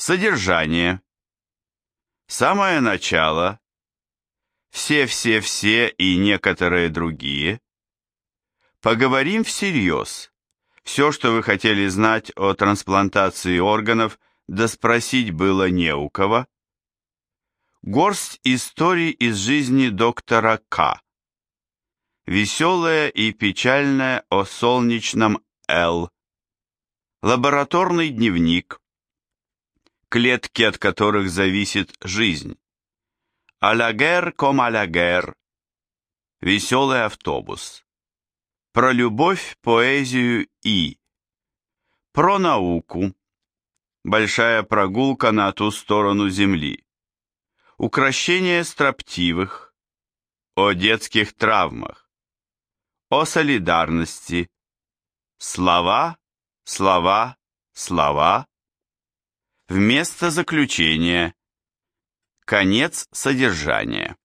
Содержание. Самое начало. Все-все-все и некоторые другие. Поговорим всерьез. Все, что вы хотели знать о трансплантации органов, да спросить было не у кого. Горсть историй из жизни доктора К. Веселая и печальная о солнечном Л. Лабораторный дневник клетки от которых зависит жизнь. Алягер ком алягер. Веселый автобус. Про любовь, поэзию и. Про науку. Большая прогулка на ту сторону земли. Укращение строптивых. О детских травмах. О солидарности. Слова, слова, слова Вместо заключения. Конец содержания.